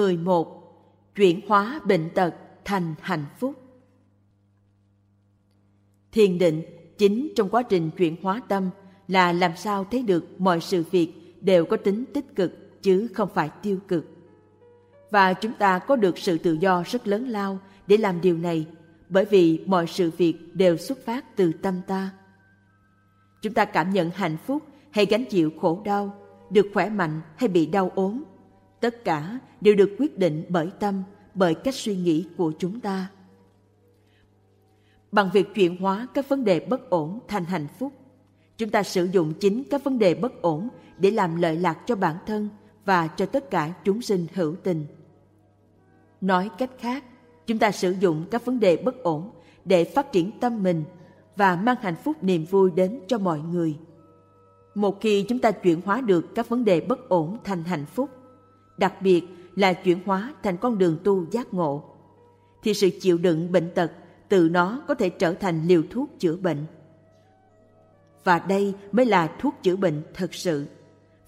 11. Chuyển hóa bệnh tật thành hạnh phúc Thiền định chính trong quá trình chuyển hóa tâm là làm sao thấy được mọi sự việc đều có tính tích cực chứ không phải tiêu cực. Và chúng ta có được sự tự do rất lớn lao để làm điều này bởi vì mọi sự việc đều xuất phát từ tâm ta. Chúng ta cảm nhận hạnh phúc hay gánh chịu khổ đau, được khỏe mạnh hay bị đau ốm, tất cả đều được quyết định bởi tâm, bởi cách suy nghĩ của chúng ta. Bằng việc chuyển hóa các vấn đề bất ổn thành hạnh phúc, chúng ta sử dụng chính các vấn đề bất ổn để làm lợi lạc cho bản thân và cho tất cả chúng sinh hữu tình. Nói cách khác, chúng ta sử dụng các vấn đề bất ổn để phát triển tâm mình và mang hạnh phúc niềm vui đến cho mọi người. Một khi chúng ta chuyển hóa được các vấn đề bất ổn thành hạnh phúc, đặc biệt là chuyển hóa thành con đường tu giác ngộ, thì sự chịu đựng bệnh tật từ nó có thể trở thành liều thuốc chữa bệnh. Và đây mới là thuốc chữa bệnh thật sự,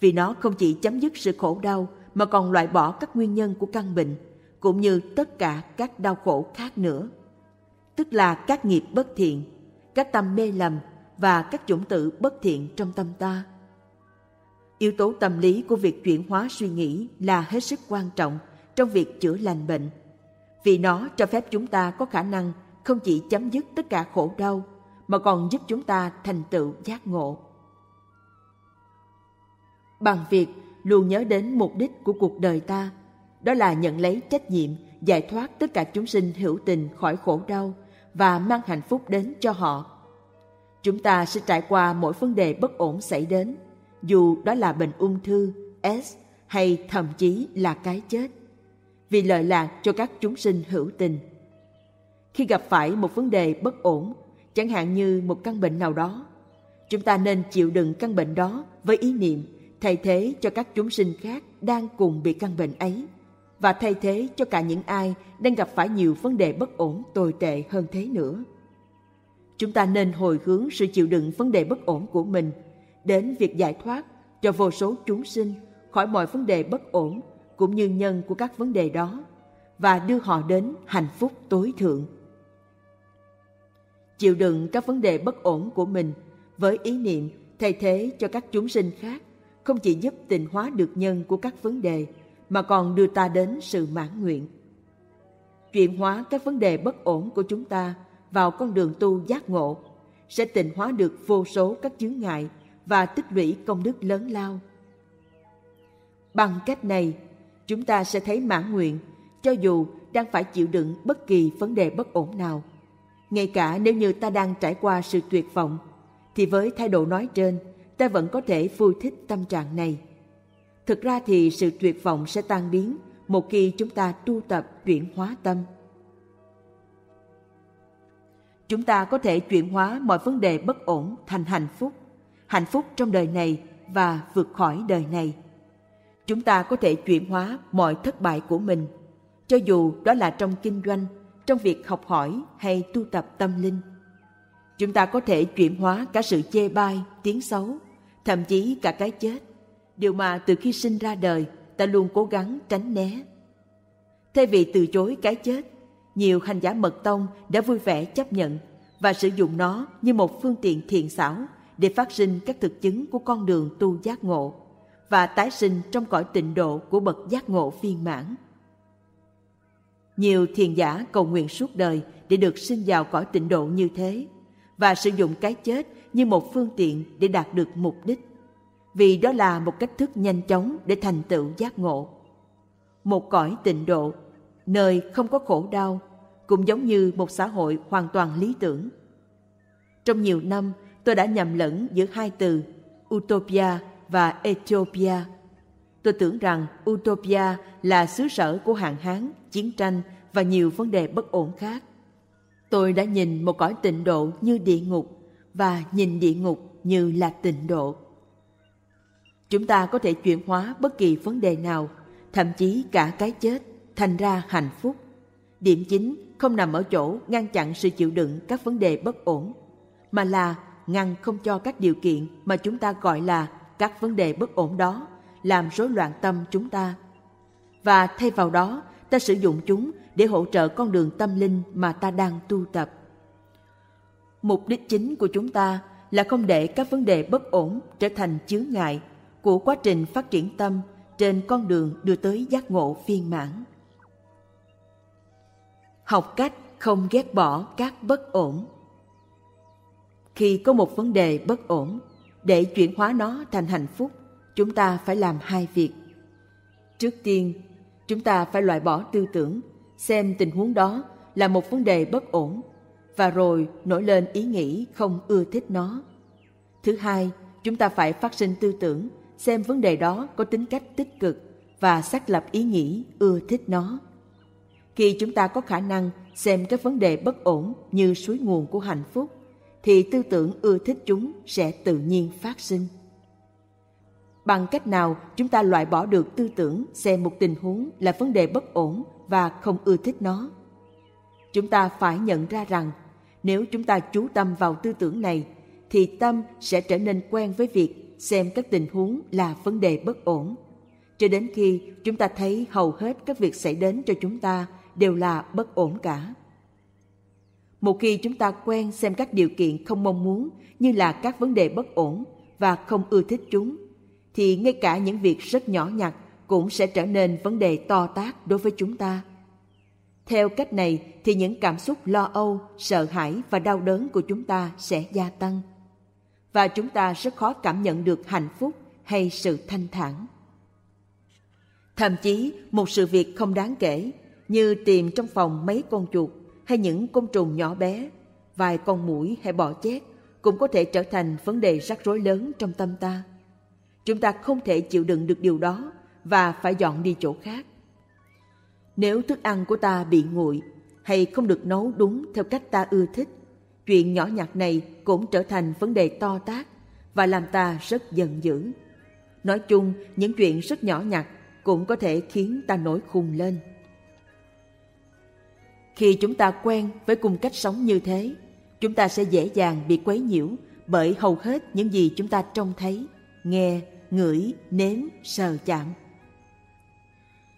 vì nó không chỉ chấm dứt sự khổ đau mà còn loại bỏ các nguyên nhân của căn bệnh, cũng như tất cả các đau khổ khác nữa. Tức là các nghiệp bất thiện, các tâm mê lầm và các chủng tử bất thiện trong tâm ta. Yếu tố tâm lý của việc chuyển hóa suy nghĩ là hết sức quan trọng trong việc chữa lành bệnh, vì nó cho phép chúng ta có khả năng không chỉ chấm dứt tất cả khổ đau mà còn giúp chúng ta thành tựu giác ngộ. Bằng việc luôn nhớ đến mục đích của cuộc đời ta, đó là nhận lấy trách nhiệm giải thoát tất cả chúng sinh hữu tình khỏi khổ đau và mang hạnh phúc đến cho họ. Chúng ta sẽ trải qua mỗi vấn đề bất ổn xảy đến, dù đó là bệnh ung thư, S hay thậm chí là cái chết, vì lợi lạc cho các chúng sinh hữu tình – khi gặp phải một vấn đề bất ổn chẳng hạn như một căn bệnh nào đó chúng ta nên chịu đựng căn bệnh đó với ý niệm thay thế cho các chúng sinh khác đang cùng bị căn bệnh ấy và thay thế cho cả những ai đang gặp phải nhiều vấn đề bất ổn tồi tệ hơn thế nữa. Chúng ta nên hồi hướng sự chịu đựng vấn đề bất ổn của mình đến việc giải thoát cho vô số chúng sinh khỏi mọi vấn đề bất ổn cũng như nhân của các vấn đề đó và đưa họ đến hạnh phúc tối thượng. Chịu đựng các vấn đề bất ổn của mình với ý niệm thay thế cho các chúng sinh khác không chỉ giúp tịnh hóa được nhân của các vấn đề mà còn đưa ta đến sự mãn nguyện. Chuyển hóa các vấn đề bất ổn của chúng ta vào con đường tu giác ngộ sẽ tịnh hóa được vô số các chướng ngại và tích lũy công đức lớn lao bằng cách này chúng ta sẽ thấy mãn nguyện cho dù đang phải chịu đựng bất kỳ vấn đề bất ổn nào ngay cả nếu như ta đang trải qua sự tuyệt vọng, thì với thái độ nói trên, ta vẫn có thể vui thích tâm trạng này. Thực ra thì sự tuyệt vọng sẽ tan biến một khi chúng ta tu tập chuyển hóa tâm. Chúng ta có thể chuyển hóa mọi vấn đề bất ổn thành hạnh phúc, hạnh phúc trong đời này và vượt khỏi đời này. Chúng ta có thể chuyển hóa mọi thất bại của mình, cho dù đó là trong kinh doanh trong việc học hỏi hay tu tập tâm linh. Chúng ta có thể chuyển hóa cả sự chê bai, tiếng xấu, thậm chí cả cái chết, điều mà từ khi sinh ra đời ta luôn cố gắng tránh né. Thay vì từ chối cái chết, nhiều hành giả mật tông đã vui vẻ chấp nhận và sử dụng nó như một phương tiện thiện xảo để phát sinh các thực chứng của con đường tu giác ngộ và tái sinh trong cõi tịnh độ của bậc giác ngộ viên mãn. Nhiều thiền giả cầu nguyện suốt đời để được sinh vào cõi tịnh độ như thế và sử dụng cái chết như một phương tiện để đạt được mục đích. Vì đó là một cách thức nhanh chóng để thành tựu giác ngộ. Một cõi tịnh độ, nơi không có khổ đau, cũng giống như một xã hội hoàn toàn lý tưởng. Trong nhiều năm, tôi đã nhầm lẫn giữa hai từ Utopia và Ethiopia Tôi tưởng rằng Utopia là xứ sở của hạn hán, chiến tranh và nhiều vấn đề bất ổn khác. Tôi đã nhìn một cõi tịnh độ như địa ngục và nhìn địa ngục như là tịnh độ. Chúng ta có thể chuyển hóa bất kỳ vấn đề nào, thậm chí cả cái chết, thành ra hạnh phúc. Điểm chính không nằm ở chỗ ngăn chặn sự chịu đựng các vấn đề bất ổn, mà là ngăn không cho các điều kiện mà chúng ta gọi là các vấn đề bất ổn đó, làm rối loạn tâm chúng ta. và thay vào đó, ta sử dụng chúng để hỗ trợ con đường tâm linh mà ta đang tu tập. Mục đích chính của chúng ta là không để các vấn đề bất ổn trở thành chướng ngại của quá trình phát triển tâm trên con đường đưa tới giác ngộ viên mãn. Học cách không ghét bỏ các bất ổn. Khi có một vấn đề bất ổn, để chuyển hóa nó thành hạnh phúc, chúng ta phải làm hai việc. Trước tiên, chúng ta phải loại bỏ tư tưởng, xem tình huống đó là một vấn đề bất ổn và rồi nổi lên ý nghĩ không ưa thích nó. Thứ hai, chúng ta phải phát sinh tư tưởng, xem vấn đề đó có tính cách tích cực và xác lập ý nghĩ ưa thích nó. Khi chúng ta có khả năng xem các vấn đề bất ổn như suối nguồn của hạnh phúc, thì tư tưởng ưa thích chúng sẽ tự nhiên phát sinh. Bằng cách nào chúng ta loại bỏ được tư tưởng xem một tình huống là vấn đề bất ổn và không ưa thích nó? Chúng ta phải nhận ra rằng nếu chúng ta chú tâm vào tư tưởng này, thì tâm sẽ trở nên quen với việc xem các tình huống là vấn đề bất ổn cho đến khi chúng ta thấy hầu hết các việc xảy đến cho chúng ta đều là bất ổn cả một khi chúng ta quen xem các điều kiện không mong muốn như là các vấn đề bất ổn và không ưa thích chúng, thì ngay cả những việc rất nhỏ nhặt cũng sẽ trở nên vấn đề to tát đối với chúng ta. Theo cách này thì những cảm xúc lo âu, sợ hãi và đau đớn của chúng ta sẽ gia tăng. Và chúng ta rất khó cảm nhận được hạnh phúc hay sự thanh thản. Thậm chí, một sự việc không đáng kể như tìm trong phòng mấy con chuột hay những côn trùng nhỏ bé, vài con mũi hay bọ chét cũng có thể trở thành vấn đề rắc rối lớn trong tâm ta. Chúng ta không thể chịu đựng được điều đó và phải dọn đi chỗ khác. Nếu thức ăn của ta bị nguội hay không được nấu đúng theo cách ta ưa thích, chuyện nhỏ nhặt này cũng trở thành vấn đề to tát và làm ta rất giận dữ. Nói chung, những chuyện rất nhỏ nhặt cũng có thể khiến ta nổi khùng lên khi chúng ta quen với cung cách sống như thế, chúng ta sẽ dễ dàng bị quấy nhiễu bởi hầu hết những gì chúng ta trông thấy, nghe, ngửi, nếm, sờ chạm.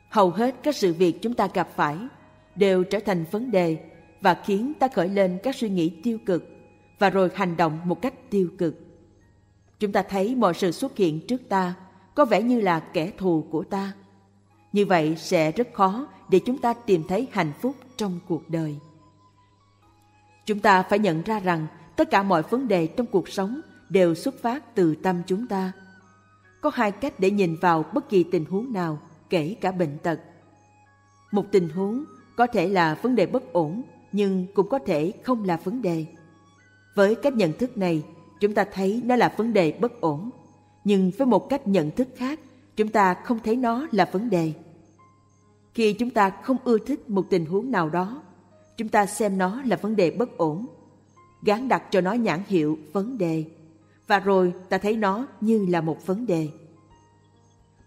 Hầu hết các sự việc chúng ta gặp phải đều trở thành vấn đề và khiến ta khởi lên các suy nghĩ tiêu cực và rồi hành động một cách tiêu cực. Chúng ta thấy mọi sự xuất hiện trước ta có vẻ như là kẻ thù của ta như vậy sẽ rất khó để chúng ta tìm thấy hạnh phúc trong cuộc đời. Chúng ta phải nhận ra rằng tất cả mọi vấn đề trong cuộc sống đều xuất phát từ tâm chúng ta. Có hai cách để nhìn vào bất kỳ tình huống nào, kể cả bệnh tật. Một tình huống có thể là vấn đề bất ổn, nhưng cũng có thể không là vấn đề. Với cách nhận thức này, chúng ta thấy nó là vấn đề bất ổn. Nhưng với một cách nhận thức khác, chúng ta không thấy nó là vấn đề khi chúng ta không ưa thích một tình huống nào đó, chúng ta xem nó là vấn đề bất ổn, gán đặt cho nó nhãn hiệu vấn đề, và rồi ta thấy nó như là một vấn đề.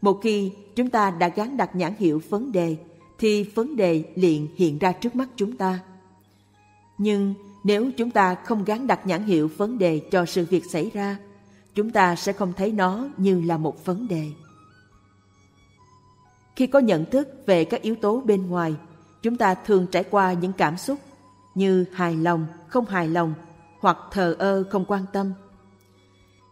Một khi chúng ta đã gán đặt nhãn hiệu vấn đề, thì vấn đề liền hiện ra trước mắt chúng ta. Nhưng nếu chúng ta không gán đặt nhãn hiệu vấn đề cho sự việc xảy ra, chúng ta sẽ không thấy nó như là một vấn đề khi có nhận thức về các yếu tố bên ngoài, chúng ta thường trải qua những cảm xúc như hài lòng, không hài lòng hoặc thờ ơ, không quan tâm.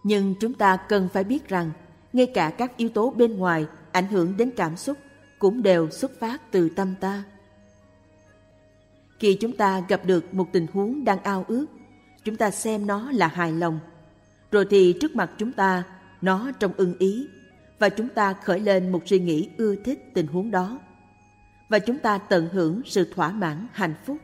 Nhưng chúng ta cần phải biết rằng, ngay cả các yếu tố bên ngoài ảnh hưởng đến cảm xúc cũng đều xuất phát từ tâm ta. Khi chúng ta gặp được một tình huống đang ao ước, chúng ta xem nó là hài lòng, rồi thì trước mặt chúng ta, nó trong ưng ý và chúng ta khởi lên một suy nghĩ ưa thích tình huống đó. Và chúng ta tận hưởng sự thỏa mãn, hạnh phúc.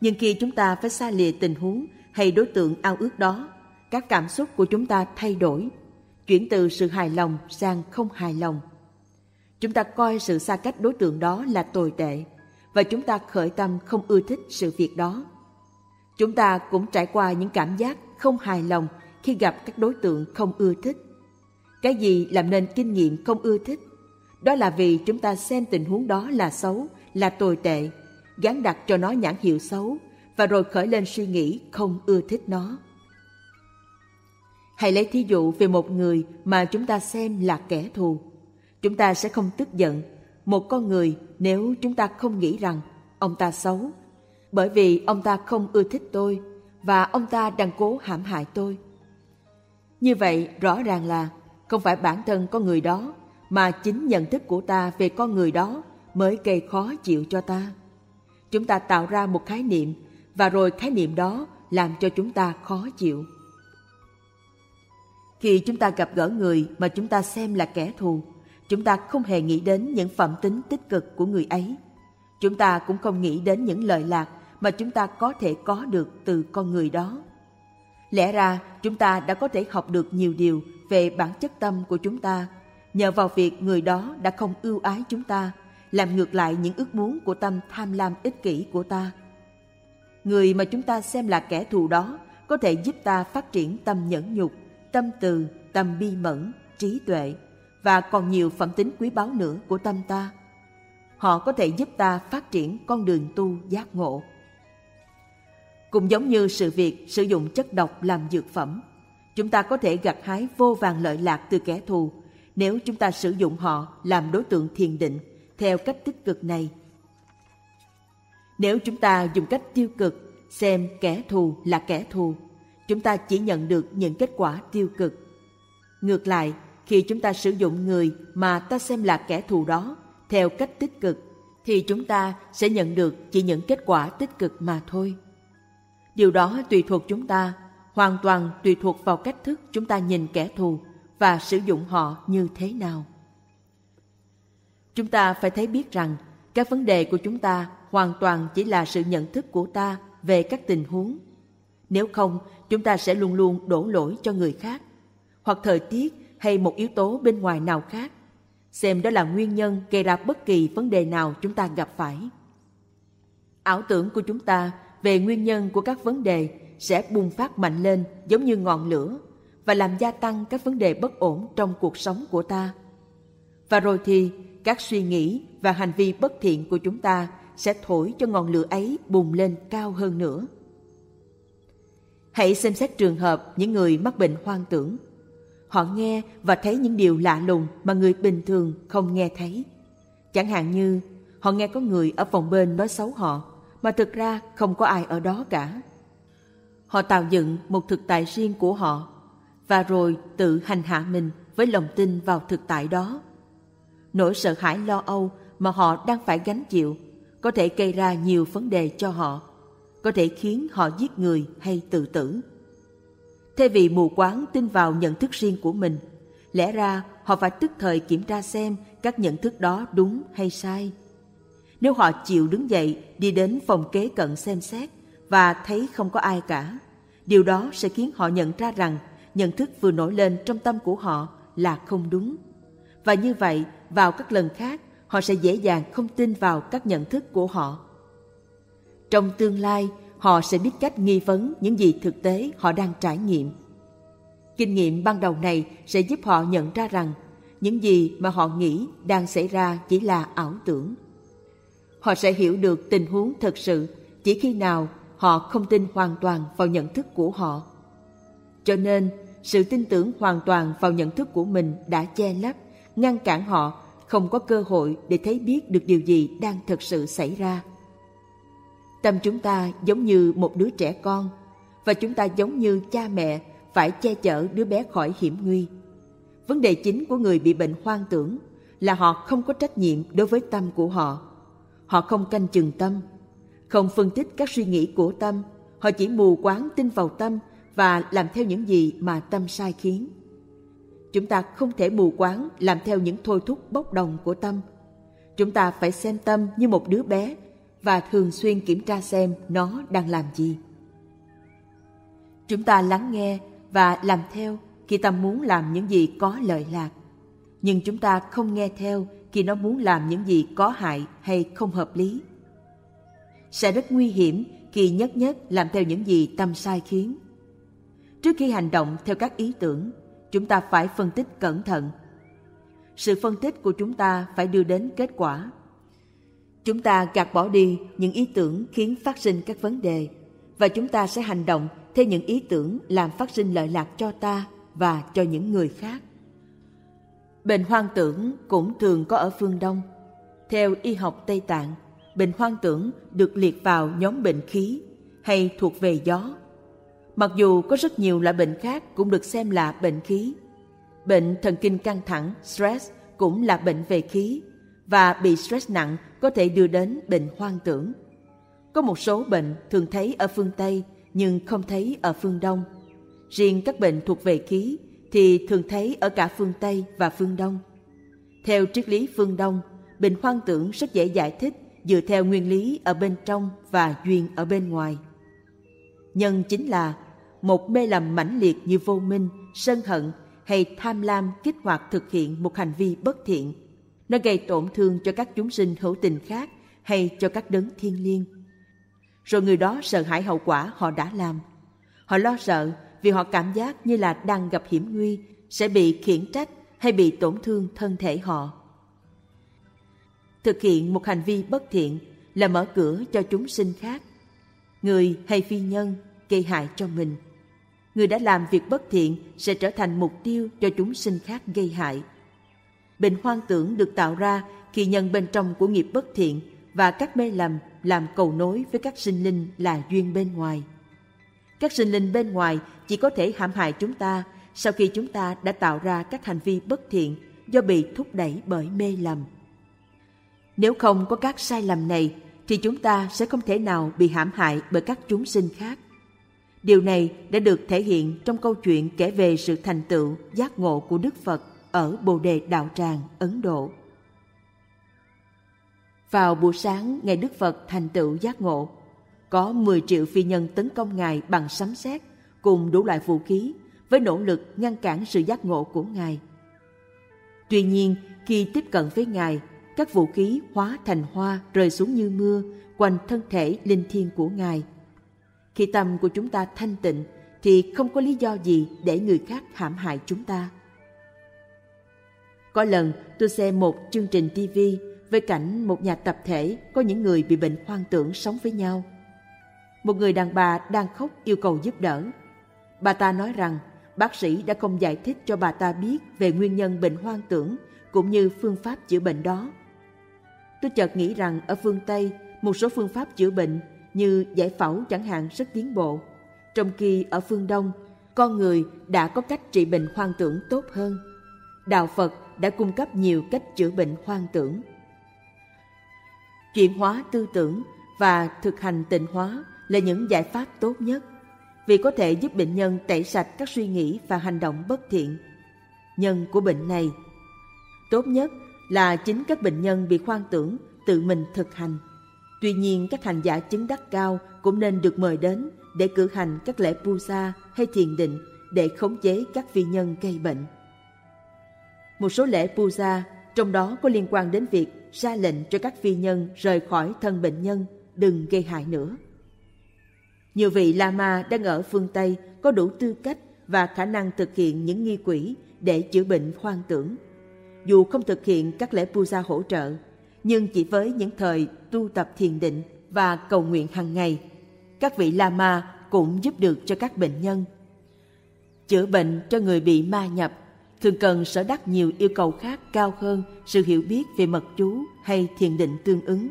Nhưng khi chúng ta phải xa lìa tình huống hay đối tượng ao ước đó, các cảm xúc của chúng ta thay đổi, chuyển từ sự hài lòng sang không hài lòng. Chúng ta coi sự xa cách đối tượng đó là tồi tệ và chúng ta khởi tâm không ưa thích sự việc đó. Chúng ta cũng trải qua những cảm giác không hài lòng khi gặp các đối tượng không ưa thích cái gì làm nên kinh nghiệm không ưa thích? Đó là vì chúng ta xem tình huống đó là xấu, là tồi tệ, gắn đặt cho nó nhãn hiệu xấu, và rồi khởi lên suy nghĩ không ưa thích nó. Hãy lấy thí dụ về một người mà chúng ta xem là kẻ thù. Chúng ta sẽ không tức giận. Một con người nếu chúng ta không nghĩ rằng ông ta xấu, bởi vì ông ta không ưa thích tôi và ông ta đang cố hãm hại tôi. Như vậy, rõ ràng là không phải bản thân con người đó, mà chính nhận thức của ta về con người đó mới gây khó chịu cho ta. Chúng ta tạo ra một khái niệm, và rồi khái niệm đó làm cho chúng ta khó chịu. Khi chúng ta gặp gỡ người mà chúng ta xem là kẻ thù, chúng ta không hề nghĩ đến những phẩm tính tích cực của người ấy. Chúng ta cũng không nghĩ đến những lợi lạc mà chúng ta có thể có được từ con người đó lẽ ra, chúng ta đã có thể học được nhiều điều về bản chất tâm của chúng ta. Nhờ vào việc người đó đã không ưu ái chúng ta, làm ngược lại những ước muốn của tâm tham lam ích kỷ của ta. Người mà chúng ta xem là kẻ thù đó có thể giúp ta phát triển tâm nhẫn nhục, tâm từ, tâm bi mẫn, trí tuệ và còn nhiều phẩm tính quý báu nữa của tâm ta. Họ có thể giúp ta phát triển con đường tu giác ngộ cũng giống như sự việc sử dụng chất độc làm dược phẩm. Chúng ta có thể gặt hái vô vàng lợi lạc từ kẻ thù nếu chúng ta sử dụng họ làm đối tượng thiền định theo cách tích cực này. Nếu chúng ta dùng cách tiêu cực xem kẻ thù là kẻ thù, chúng ta chỉ nhận được những kết quả tiêu cực. Ngược lại, khi chúng ta sử dụng người mà ta xem là kẻ thù đó theo cách tích cực, thì chúng ta sẽ nhận được chỉ những kết quả tích cực mà thôi điều đó tùy thuộc chúng ta, hoàn toàn tùy thuộc vào cách thức chúng ta nhìn kẻ thù và sử dụng họ như thế nào. Chúng ta phải thấy biết rằng, các vấn đề của chúng ta hoàn toàn chỉ là sự nhận thức của ta về các tình huống. Nếu không, chúng ta sẽ luôn luôn đổ lỗi cho người khác, hoặc thời tiết hay một yếu tố bên ngoài nào khác, xem đó là nguyên nhân gây ra bất kỳ vấn đề nào chúng ta gặp phải. Ảo tưởng của chúng ta về nguyên nhân của các vấn đề sẽ bùng phát mạnh lên giống như ngọn lửa và làm gia tăng các vấn đề bất ổn trong cuộc sống của ta. Và rồi thì, các suy nghĩ và hành vi bất thiện của chúng ta sẽ thổi cho ngọn lửa ấy bùng lên cao hơn nữa. Hãy xem xét trường hợp những người mắc bệnh hoang tưởng. Họ nghe và thấy những điều lạ lùng mà người bình thường không nghe thấy. Chẳng hạn như, họ nghe có người ở phòng bên nói xấu họ mà thực ra không có ai ở đó cả. Họ tạo dựng một thực tại riêng của họ, và rồi tự hành hạ mình với lòng tin vào thực tại đó. Nỗi sợ hãi lo âu mà họ đang phải gánh chịu có thể gây ra nhiều vấn đề cho họ, có thể khiến họ giết người hay tự tử. Thay vì mù quáng tin vào nhận thức riêng của mình, lẽ ra họ phải tức thời kiểm tra xem các nhận thức đó đúng hay sai nếu họ chịu đứng dậy, đi đến phòng kế cận xem xét và thấy không có ai cả, điều đó sẽ khiến họ nhận ra rằng nhận thức vừa nổi lên trong tâm của họ là không đúng. Và như vậy, vào các lần khác, họ sẽ dễ dàng không tin vào các nhận thức của họ. Trong tương lai, họ sẽ biết cách nghi vấn những gì thực tế họ đang trải nghiệm. Kinh nghiệm ban đầu này sẽ giúp họ nhận ra rằng những gì mà họ nghĩ đang xảy ra chỉ là ảo tưởng họ sẽ hiểu được tình huống thật sự, chỉ khi nào họ không tin hoàn toàn vào nhận thức của họ. Cho nên, sự tin tưởng hoàn toàn vào nhận thức của mình đã che lấp, ngăn cản họ, không có cơ hội để thấy biết được điều gì đang thật sự xảy ra. Tâm chúng ta giống như một đứa trẻ con, và chúng ta giống như cha mẹ phải che chở đứa bé khỏi hiểm nguy. Vấn đề chính của người bị bệnh hoang tưởng là họ không có trách nhiệm đối với tâm của họ họ không canh chừng tâm, không phân tích các suy nghĩ của tâm. Họ chỉ mù quáng tin vào tâm và làm theo những gì mà tâm sai khiến. Chúng ta không thể mù quáng làm theo những thôi thúc bốc đồng của tâm. Chúng ta phải xem tâm như một đứa bé và thường xuyên kiểm tra xem nó đang làm gì. Chúng ta lắng nghe và làm theo khi tâm muốn làm những gì có lợi lạc. Nhưng chúng ta không nghe theo khi nó muốn làm những gì có hại hay không hợp lý. Sẽ rất nguy hiểm khi nhất nhất làm theo những gì tâm sai khiến. Trước khi hành động theo các ý tưởng, chúng ta phải phân tích cẩn thận. Sự phân tích của chúng ta phải đưa đến kết quả. Chúng ta gạt bỏ đi những ý tưởng khiến phát sinh các vấn đề và chúng ta sẽ hành động theo những ý tưởng làm phát sinh lợi lạc cho ta và cho những người khác bệnh hoang tưởng cũng thường có ở phương đông Theo y học Tây Tạng, bệnh hoang tưởng được liệt vào nhóm bệnh khí hay thuộc về gió. Mặc dù có rất nhiều loại bệnh khác cũng được xem là bệnh khí. Bệnh thần kinh căng thẳng, stress cũng là bệnh về khí và bị stress nặng có thể đưa đến bệnh hoang tưởng. Có một số bệnh thường thấy ở phương Tây nhưng không thấy ở phương Đông. Riêng các bệnh thuộc về khí thì thường thấy ở cả phương Tây và phương Đông. Theo triết lý phương Đông, bệnh hoang tưởng rất dễ giải thích dựa theo nguyên lý ở bên trong và duyên ở bên ngoài. Nhân chính là một mê lầm mãnh liệt như vô minh, sân hận hay tham lam kích hoạt thực hiện một hành vi bất thiện. Nó gây tổn thương cho các chúng sinh hữu tình khác hay cho các đấng thiên liêng. Rồi người đó sợ hãi hậu quả họ đã làm. Họ lo sợ vì họ cảm giác như là đang gặp hiểm nguy, sẽ bị khiển trách hay bị tổn thương thân thể họ. Thực hiện một hành vi bất thiện là mở cửa cho chúng sinh khác, người hay phi nhân gây hại cho mình. Người đã làm việc bất thiện sẽ trở thành mục tiêu cho chúng sinh khác gây hại. Bệnh hoang tưởng được tạo ra khi nhân bên trong của nghiệp bất thiện và các mê lầm làm cầu nối với các sinh linh là duyên bên ngoài. Các sinh linh bên ngoài chỉ có thể hãm hại chúng ta sau khi chúng ta đã tạo ra các hành vi bất thiện do bị thúc đẩy bởi mê lầm. Nếu không có các sai lầm này thì chúng ta sẽ không thể nào bị hãm hại bởi các chúng sinh khác. Điều này đã được thể hiện trong câu chuyện kể về sự thành tựu giác ngộ của Đức Phật ở Bồ Đề Đạo Tràng, Ấn Độ. Vào buổi sáng ngày Đức Phật thành tựu giác ngộ, có 10 triệu phi nhân tấn công Ngài bằng sấm sét cùng đủ loại vũ khí với nỗ lực ngăn cản sự giác ngộ của Ngài. Tuy nhiên, khi tiếp cận với Ngài, các vũ khí hóa thành hoa rơi xuống như mưa quanh thân thể linh thiêng của Ngài. Khi tâm của chúng ta thanh tịnh thì không có lý do gì để người khác hãm hại chúng ta. Có lần tôi xem một chương trình TV với cảnh một nhà tập thể có những người bị bệnh hoang tưởng sống với nhau. Một người đàn bà đang khóc yêu cầu giúp đỡ. Bà ta nói rằng bác sĩ đã không giải thích cho bà ta biết về nguyên nhân bệnh hoang tưởng cũng như phương pháp chữa bệnh đó. Tôi chợt nghĩ rằng ở phương Tây, một số phương pháp chữa bệnh như giải phẫu chẳng hạn rất tiến bộ. Trong khi ở phương Đông, con người đã có cách trị bệnh hoang tưởng tốt hơn. Đạo Phật đã cung cấp nhiều cách chữa bệnh hoang tưởng. Chuyển hóa tư tưởng và thực hành tịnh hóa là những giải pháp tốt nhất vì có thể giúp bệnh nhân tẩy sạch các suy nghĩ và hành động bất thiện. Nhân của bệnh này tốt nhất là chính các bệnh nhân bị khoan tưởng tự mình thực hành. Tuy nhiên các hành giả chứng đắc cao cũng nên được mời đến để cử hành các lễ puja hay thiền định để khống chế các vi nhân gây bệnh. Một số lễ puja trong đó có liên quan đến việc ra lệnh cho các phi nhân rời khỏi thân bệnh nhân, đừng gây hại nữa. Nhiều vị Lama đang ở phương Tây có đủ tư cách và khả năng thực hiện những nghi quỷ để chữa bệnh khoan tưởng. Dù không thực hiện các lễ puja hỗ trợ, nhưng chỉ với những thời tu tập thiền định và cầu nguyện hàng ngày, các vị Lama cũng giúp được cho các bệnh nhân. Chữa bệnh cho người bị ma nhập thường cần sở đắc nhiều yêu cầu khác cao hơn sự hiểu biết về mật chú hay thiền định tương ứng.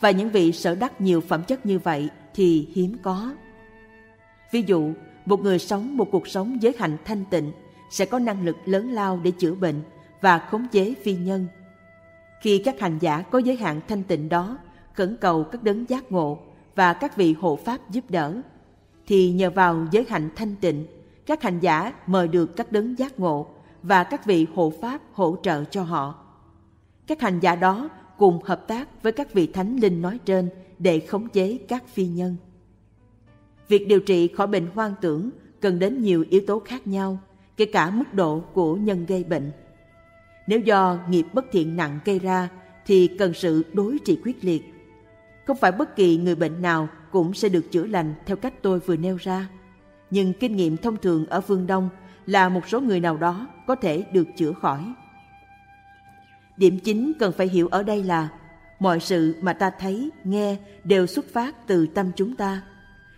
Và những vị sở đắc nhiều phẩm chất như vậy thì hiếm có. Ví dụ, một người sống một cuộc sống giới hạnh thanh tịnh sẽ có năng lực lớn lao để chữa bệnh và khống chế phi nhân. Khi các hành giả có giới hạn thanh tịnh đó khẩn cầu các đấng giác ngộ và các vị hộ pháp giúp đỡ, thì nhờ vào giới hạnh thanh tịnh, các hành giả mời được các đấng giác ngộ và các vị hộ pháp hỗ trợ cho họ. Các hành giả đó cùng hợp tác với các vị thánh linh nói trên để khống chế các phi nhân. Việc điều trị khỏi bệnh hoang tưởng cần đến nhiều yếu tố khác nhau, kể cả mức độ của nhân gây bệnh. Nếu do nghiệp bất thiện nặng gây ra thì cần sự đối trị quyết liệt. Không phải bất kỳ người bệnh nào cũng sẽ được chữa lành theo cách tôi vừa nêu ra. Nhưng kinh nghiệm thông thường ở phương Đông là một số người nào đó có thể được chữa khỏi. Điểm chính cần phải hiểu ở đây là mọi sự mà ta thấy, nghe đều xuất phát từ tâm chúng ta.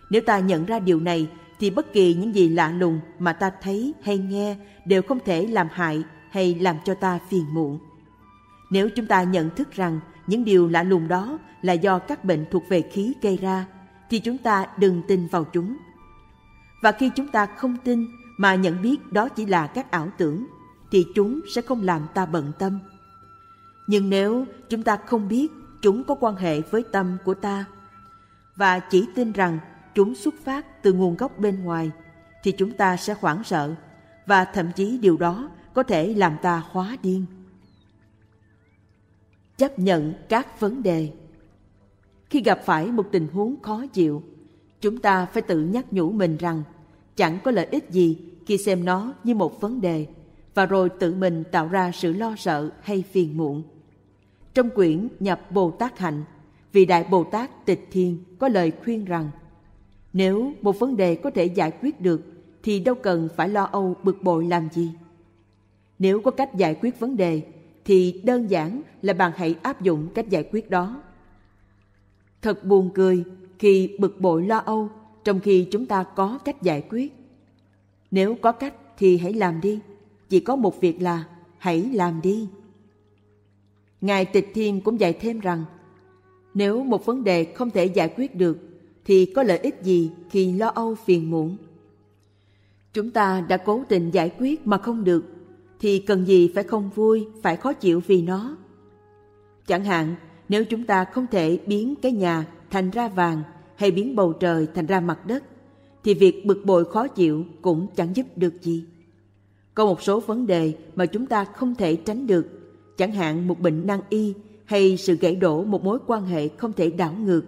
Nếu ta nhận ra điều này thì bất kỳ những gì lạ lùng mà ta thấy hay nghe đều không thể làm hại hay làm cho ta phiền muộn. Nếu chúng ta nhận thức rằng những điều lạ lùng đó là do các bệnh thuộc về khí gây ra, thì chúng ta đừng tin vào chúng. Và khi chúng ta không tin mà nhận biết đó chỉ là các ảo tưởng, thì chúng sẽ không làm ta bận tâm. Nhưng nếu chúng ta không biết chúng có quan hệ với tâm của ta và chỉ tin rằng chúng xuất phát từ nguồn gốc bên ngoài, thì chúng ta sẽ hoảng sợ và thậm chí điều đó có thể làm ta hóa điên. Chấp nhận các vấn đề. Khi gặp phải một tình huống khó chịu, chúng ta phải tự nhắc nhủ mình rằng chẳng có lợi ích gì khi xem nó như một vấn đề và rồi tự mình tạo ra sự lo sợ hay phiền muộn trong quyển nhập bồ tát hạnh, vị đại bồ tát tịch thiên có lời khuyên rằng, nếu một vấn đề có thể giải quyết được, thì đâu cần phải lo âu bực bội làm gì. Nếu có cách giải quyết vấn đề, thì đơn giản là bạn hãy áp dụng cách giải quyết đó. Thật buồn cười khi bực bội lo âu trong khi chúng ta có cách giải quyết. Nếu có cách thì hãy làm đi, chỉ có một việc là hãy làm đi ngài tịch thiên cũng dạy thêm rằng, nếu một vấn đề không thể giải quyết được, thì có lợi ích gì khi lo âu phiền muộn? Chúng ta đã cố tình giải quyết mà không được, thì cần gì phải không vui, phải khó chịu vì nó? Chẳng hạn, nếu chúng ta không thể biến cái nhà thành ra vàng hay biến bầu trời thành ra mặt đất, thì việc bực bội khó chịu cũng chẳng giúp được gì. Có một số vấn đề mà chúng ta không thể tránh được chẳng hạn một bệnh nan y hay sự gãy đổ một mối quan hệ không thể đảo ngược.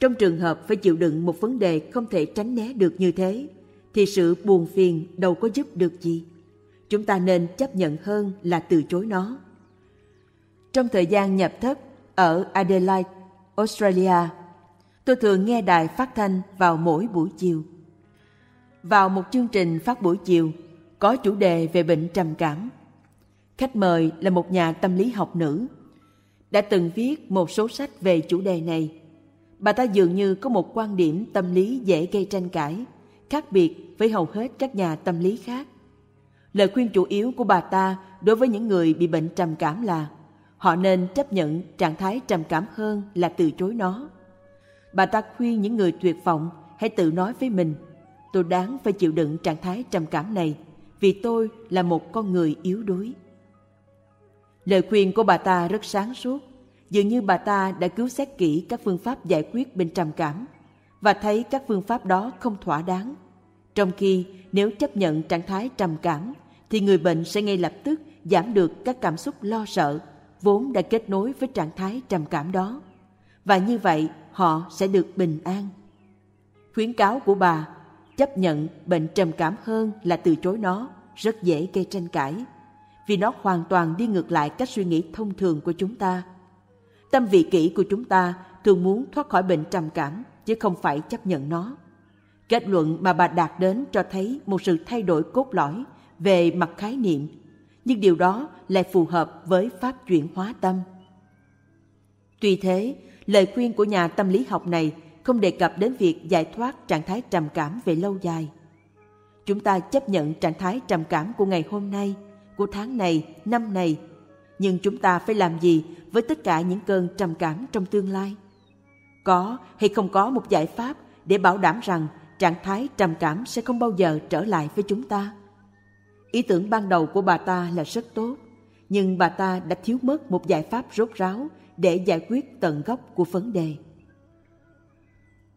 Trong trường hợp phải chịu đựng một vấn đề không thể tránh né được như thế, thì sự buồn phiền đâu có giúp được gì. Chúng ta nên chấp nhận hơn là từ chối nó. Trong thời gian nhập thất ở adelaide, australia, tôi thường nghe đài phát thanh vào mỗi buổi chiều. Vào một chương trình phát buổi chiều, có chủ đề về bệnh trầm cảm khách mời là một nhà tâm lý học nữ. Đã từng viết một số sách về chủ đề này. Bà ta dường như có một quan điểm tâm lý dễ gây tranh cãi, khác biệt với hầu hết các nhà tâm lý khác. Lời khuyên chủ yếu của bà ta đối với những người bị bệnh trầm cảm là họ nên chấp nhận trạng thái trầm cảm hơn là từ chối nó. Bà ta khuyên những người tuyệt vọng hãy tự nói với mình, tôi đáng phải chịu đựng trạng thái trầm cảm này vì tôi là một con người yếu đuối lời khuyên của bà ta rất sáng suốt. Dường như bà ta đã cứu xét kỹ các phương pháp giải quyết bệnh trầm cảm và thấy các phương pháp đó không thỏa đáng. Trong khi nếu chấp nhận trạng thái trầm cảm, thì người bệnh sẽ ngay lập tức giảm được các cảm xúc lo sợ vốn đã kết nối với trạng thái trầm cảm đó. Và như vậy, họ sẽ được bình an. Khuyến cáo của bà, chấp nhận bệnh trầm cảm hơn là từ chối nó, rất dễ gây tranh cãi vì nó hoàn toàn đi ngược lại cách suy nghĩ thông thường của chúng ta. Tâm vị kỷ của chúng ta thường muốn thoát khỏi bệnh trầm cảm, chứ không phải chấp nhận nó. Kết luận mà bà đạt đến cho thấy một sự thay đổi cốt lõi về mặt khái niệm, nhưng điều đó lại phù hợp với pháp chuyển hóa tâm. Tuy thế, lời khuyên của nhà tâm lý học này không đề cập đến việc giải thoát trạng thái trầm cảm về lâu dài. Chúng ta chấp nhận trạng thái trầm cảm của ngày hôm nay của tháng này, năm này. Nhưng chúng ta phải làm gì với tất cả những cơn trầm cảm trong tương lai? Có hay không có một giải pháp để bảo đảm rằng trạng thái trầm cảm sẽ không bao giờ trở lại với chúng ta? Ý tưởng ban đầu của bà ta là rất tốt, nhưng bà ta đã thiếu mất một giải pháp rốt ráo để giải quyết tận gốc của vấn đề.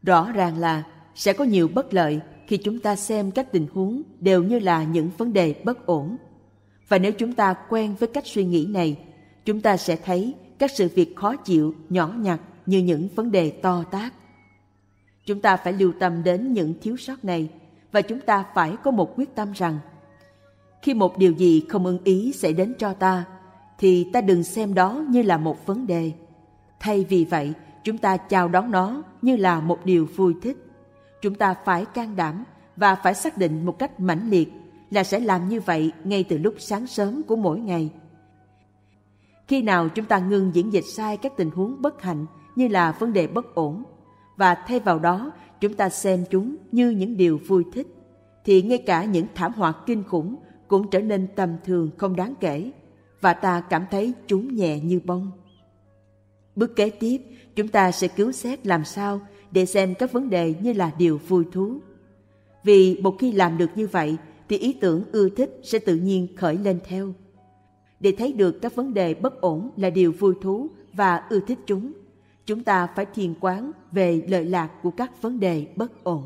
Rõ ràng là sẽ có nhiều bất lợi khi chúng ta xem các tình huống đều như là những vấn đề bất ổn và nếu chúng ta quen với cách suy nghĩ này, chúng ta sẽ thấy các sự việc khó chịu nhỏ nhặt như những vấn đề to tát. Chúng ta phải lưu tâm đến những thiếu sót này và chúng ta phải có một quyết tâm rằng, khi một điều gì không ưng ý xảy đến cho ta, thì ta đừng xem đó như là một vấn đề. Thay vì vậy, chúng ta chào đón nó như là một điều vui thích. Chúng ta phải can đảm và phải xác định một cách mãnh liệt là sẽ làm như vậy ngay từ lúc sáng sớm của mỗi ngày khi nào chúng ta ngừng diễn dịch sai các tình huống bất hạnh như là vấn đề bất ổn và thay vào đó chúng ta xem chúng như những điều vui thích thì ngay cả những thảm họa kinh khủng cũng trở nên tầm thường không đáng kể và ta cảm thấy chúng nhẹ như bông. Bước kế tiếp, chúng ta sẽ cứu xét làm sao để xem các vấn đề như là điều vui thú. Vì một khi làm được như vậy thì ý tưởng ưa thích sẽ tự nhiên khởi lên theo. Để thấy được các vấn đề bất ổn là điều vui thú và ưa thích chúng, chúng ta phải thiền quán về lợi lạc của các vấn đề bất ổn.